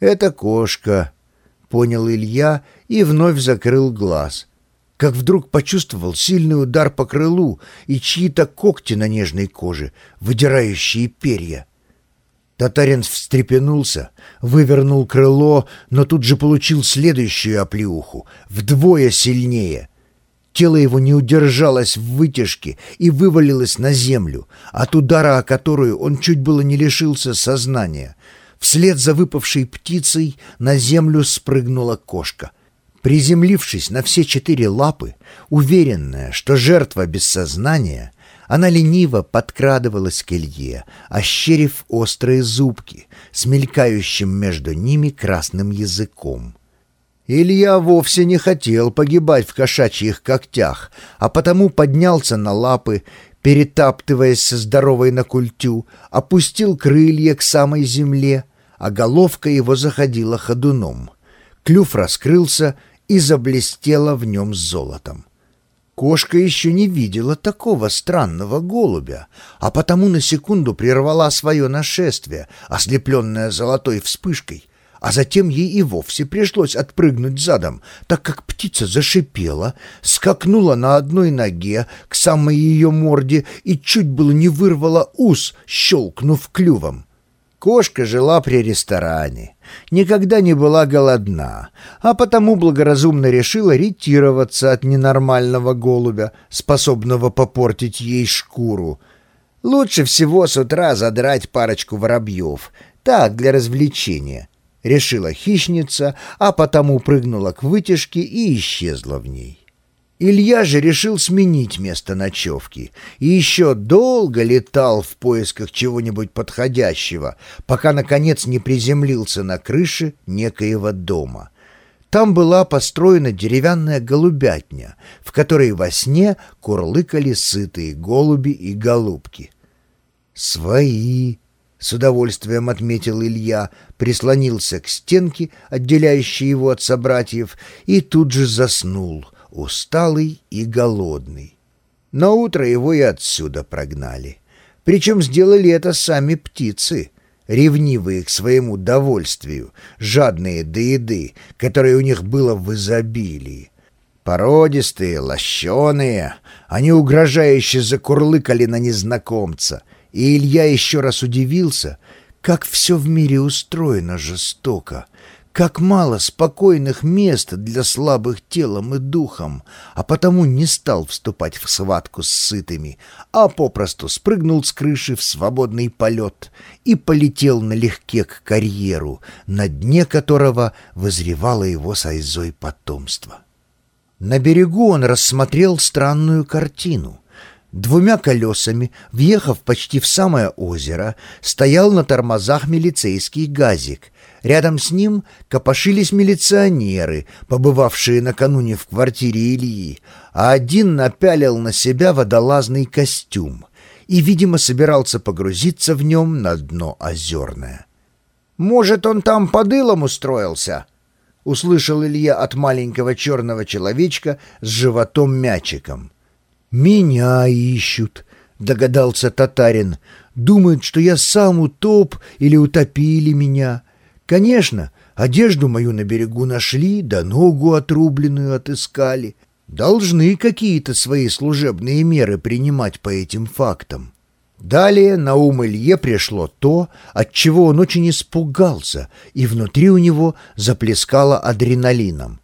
«Это кошка», — понял Илья и вновь закрыл глаз. Как вдруг почувствовал сильный удар по крылу и чьи-то когти на нежной коже, выдирающие перья. Татарин встрепенулся, вывернул крыло, но тут же получил следующую оплеуху, вдвое сильнее. Тело его не удержалось в вытяжке и вывалилось на землю, от удара о которую он чуть было не лишился сознания. Вслед за выпавшей птицей на землю спрыгнула кошка. Приземлившись на все четыре лапы, уверенная, что жертва без сознания, она лениво подкрадывалась к Илье, ощерив острые зубки, смелькающим между ними красным языком. Илья вовсе не хотел погибать в кошачьих когтях, а потому поднялся на лапы, перетаптываясь со здоровой на культю, опустил крылья к самой земле, а головка его заходила ходуном. Клюв раскрылся и заблестела в нем золотом. Кошка еще не видела такого странного голубя, а потому на секунду прервала свое нашествие, ослепленное золотой вспышкой, а затем ей и вовсе пришлось отпрыгнуть задом, так как птица зашипела, скакнула на одной ноге к самой ее морде и чуть было не вырвала ус, щелкнув клювом. Кошка жила при ресторане, никогда не была голодна, а потому благоразумно решила ретироваться от ненормального голубя, способного попортить ей шкуру. Лучше всего с утра задрать парочку воробьев, так, для развлечения. Решила хищница, а потому прыгнула к вытяжке и исчезла в ней. Илья же решил сменить место ночевки и еще долго летал в поисках чего-нибудь подходящего, пока, наконец, не приземлился на крыше некоего дома. Там была построена деревянная голубятня, в которой во сне курлыкали сытые голуби и голубки. «Свои!» — с удовольствием отметил Илья, прислонился к стенке, отделяющей его от собратьев, и тут же заснул — усталый и голодный. На утро его и отсюда прогнали. Причем сделали это сами птицы, ревнивые к своему довольствию, жадные до еды, которой у них было в изобилии. Породистые, лощеные, они угрожающе закурлыкали на незнакомца, и Илья еще раз удивился, как все в мире устроено жестоко — как мало спокойных мест для слабых телом и духом, а потому не стал вступать в схватку с сытыми, а попросту спрыгнул с крыши в свободный полет и полетел налегке к карьеру, на дне которого возревало его с Айзой потомство. На берегу он рассмотрел странную картину — Двумя колесами, въехав почти в самое озеро, стоял на тормозах милицейский газик, Рядом с ним копошились милиционеры, побывавшие накануне в квартире Ильи, а один напялил на себя водолазный костюм и, видимо, собирался погрузиться в нем на дно озерное. «Может, он там под илом устроился?» — услышал Илья от маленького черного человечка с животом-мячиком. «Меня ищут», — догадался татарин. «Думают, что я сам утоп или утопили меня». Конечно, одежду мою на берегу нашли, да ногу отрубленную отыскали. Должны какие-то свои служебные меры принимать по этим фактам. Далее на ум Илье пришло то, от чего он очень испугался, и внутри у него заплескало адреналином.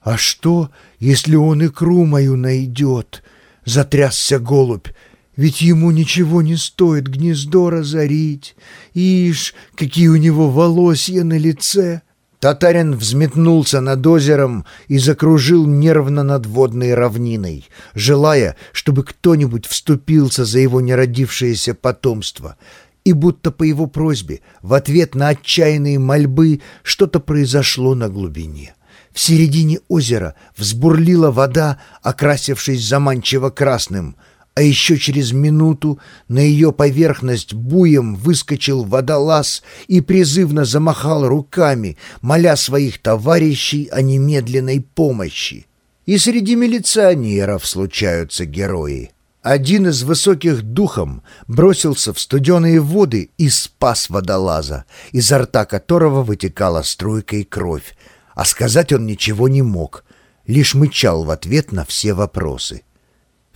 «А что, если он икру мою найдет?» — затрясся голубь. Ведь ему ничего не стоит гнездо разорить. Ишь, какие у него волосья на лице!» Татарин взметнулся над озером и закружил нервно над водной равниной, желая, чтобы кто-нибудь вступился за его неродившееся потомство. И будто по его просьбе, в ответ на отчаянные мольбы, что-то произошло на глубине. В середине озера взбурлила вода, окрасившись заманчиво красным — а еще через минуту на ее поверхность буем выскочил водолаз и призывно замахал руками, моля своих товарищей о немедленной помощи. И среди милиционеров случаются герои. Один из высоких духом бросился в студеные воды и спас водолаза, изо рта которого вытекала струйкой кровь, а сказать он ничего не мог, лишь мычал в ответ на все вопросы.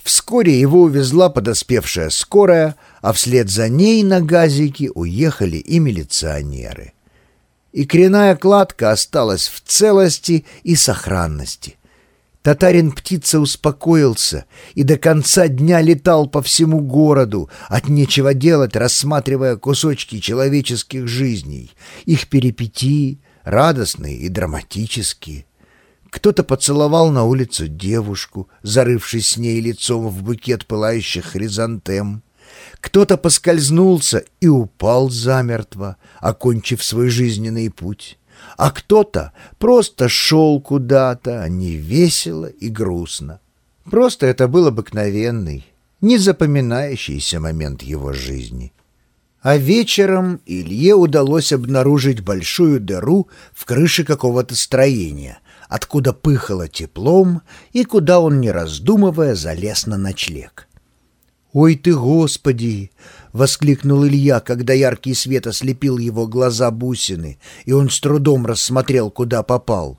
Вскоре его увезла подоспевшая скорая, а вслед за ней на газике уехали и милиционеры. И кряная кладка осталась в целости и сохранности. Татарин-птица успокоился и до конца дня летал по всему городу, от нечего делать, рассматривая кусочки человеческих жизней, их перипетии, радостные и драматические. Кто-то поцеловал на улицу девушку, зарывшись с ней лицом в букет пылающих хризантем. Кто-то поскользнулся и упал замертво, окончив свой жизненный путь. А кто-то просто шел куда-то, не весело и грустно. Просто это был обыкновенный, незапоминающийся момент его жизни. А вечером Илье удалось обнаружить большую дыру в крыше какого-то строения, откуда пыхало теплом и куда он, не раздумывая, залез на ночлег. «Ой ты, Господи!» — воскликнул Илья, когда яркий свет ослепил его глаза бусины, и он с трудом рассмотрел, куда попал.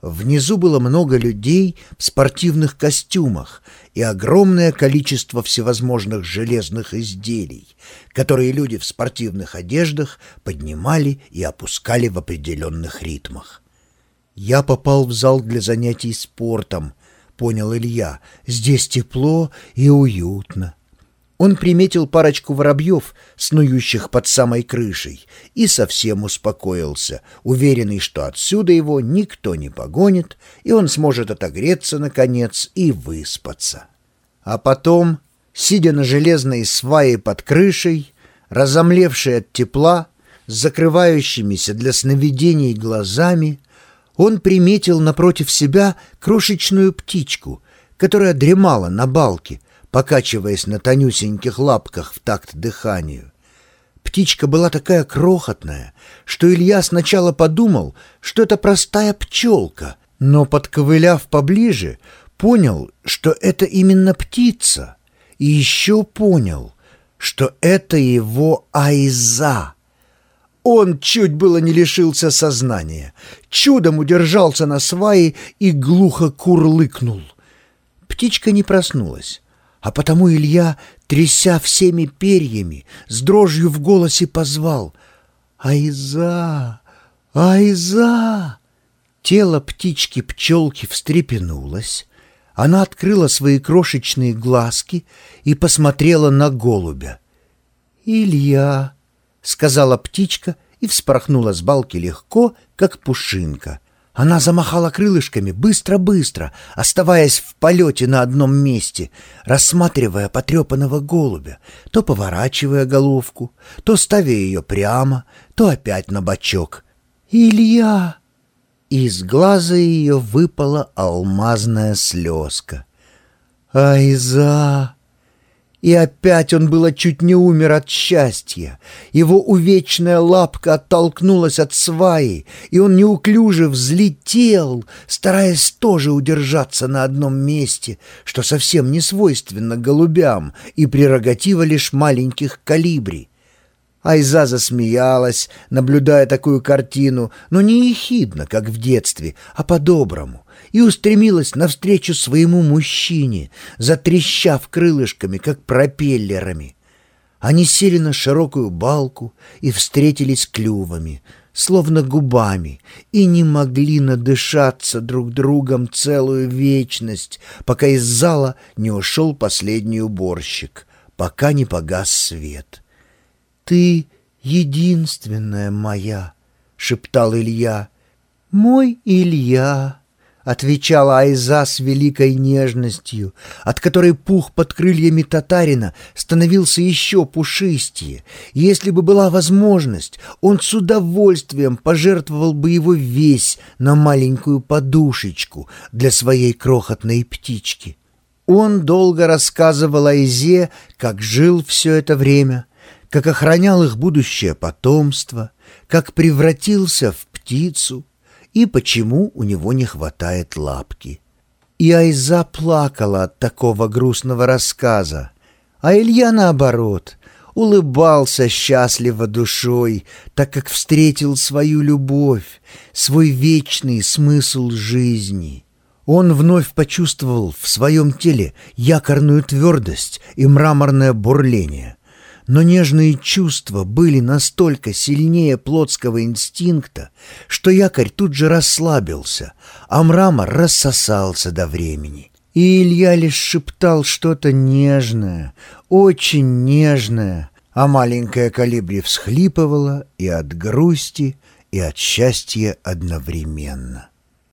Внизу было много людей в спортивных костюмах и огромное количество всевозможных железных изделий, которые люди в спортивных одеждах поднимали и опускали в определенных ритмах. «Я попал в зал для занятий спортом», — понял Илья. «Здесь тепло и уютно». Он приметил парочку воробьев, снующих под самой крышей, и совсем успокоился, уверенный, что отсюда его никто не погонит, и он сможет отогреться, наконец, и выспаться. А потом, сидя на железной свае под крышей, разомлевший от тепла, с закрывающимися для сновидений глазами, он приметил напротив себя крошечную птичку, которая дремала на балке, покачиваясь на тонюсеньких лапках в такт дыханию. Птичка была такая крохотная, что Илья сначала подумал, что это простая пчелка, но, подковыляв поближе, понял, что это именно птица, и еще понял, что это его Айза. Он чуть было не лишился сознания, чудом удержался на свае и глухо курлыкнул. Птичка не проснулась. А потому Илья, тряся всеми перьями, с дрожью в голосе позвал «Айза! Айза!» Тело птички-пчелки встрепенулось, она открыла свои крошечные глазки и посмотрела на голубя. «Илья!» — сказала птичка и вспорхнула с балки легко, как пушинка — она замахала крылышками быстро-быстро, оставаясь в полете на одном месте, рассматривая потрепанного голубя, то поворачивая головку, то ставя ее прямо, то опять на бочок. «Илья!» Из глаза ее выпала алмазная слезка. «Айза!» И опять он было чуть не умер от счастья. Его увечная лапка оттолкнулась от сваи, и он неуклюже взлетел, стараясь тоже удержаться на одном месте, что совсем не свойственно голубям и прерогатива лишь маленьких калибри. Айза засмеялась, наблюдая такую картину, но не ехидно, как в детстве, а по-доброму, и устремилась навстречу своему мужчине, затрещав крылышками, как пропеллерами. Они сели на широкую балку и встретились клювами, словно губами, и не могли надышаться друг другом целую вечность, пока из зала не ушел последний уборщик, пока не погас свет. «Ты единственная моя», — шептал Илья. «Мой Илья». — отвечала Айза с великой нежностью, от которой пух под крыльями татарина становился еще пушистее. Если бы была возможность, он с удовольствием пожертвовал бы его весь на маленькую подушечку для своей крохотной птички. Он долго рассказывал Айзе, как жил все это время, как охранял их будущее потомство, как превратился в птицу — и почему у него не хватает лапки. И Айза плакала от такого грустного рассказа. А Илья, наоборот, улыбался счастливо душой, так как встретил свою любовь, свой вечный смысл жизни. Он вновь почувствовал в своем теле якорную твердость и мраморное бурление. Но нежные чувства были настолько сильнее плотского инстинкта, что якорь тут же расслабился, а мрамор рассосался до времени. И Илья лишь шептал что-то нежное, очень нежное, а маленькая калибри всхлипывала и от грусти, и от счастья одновременно.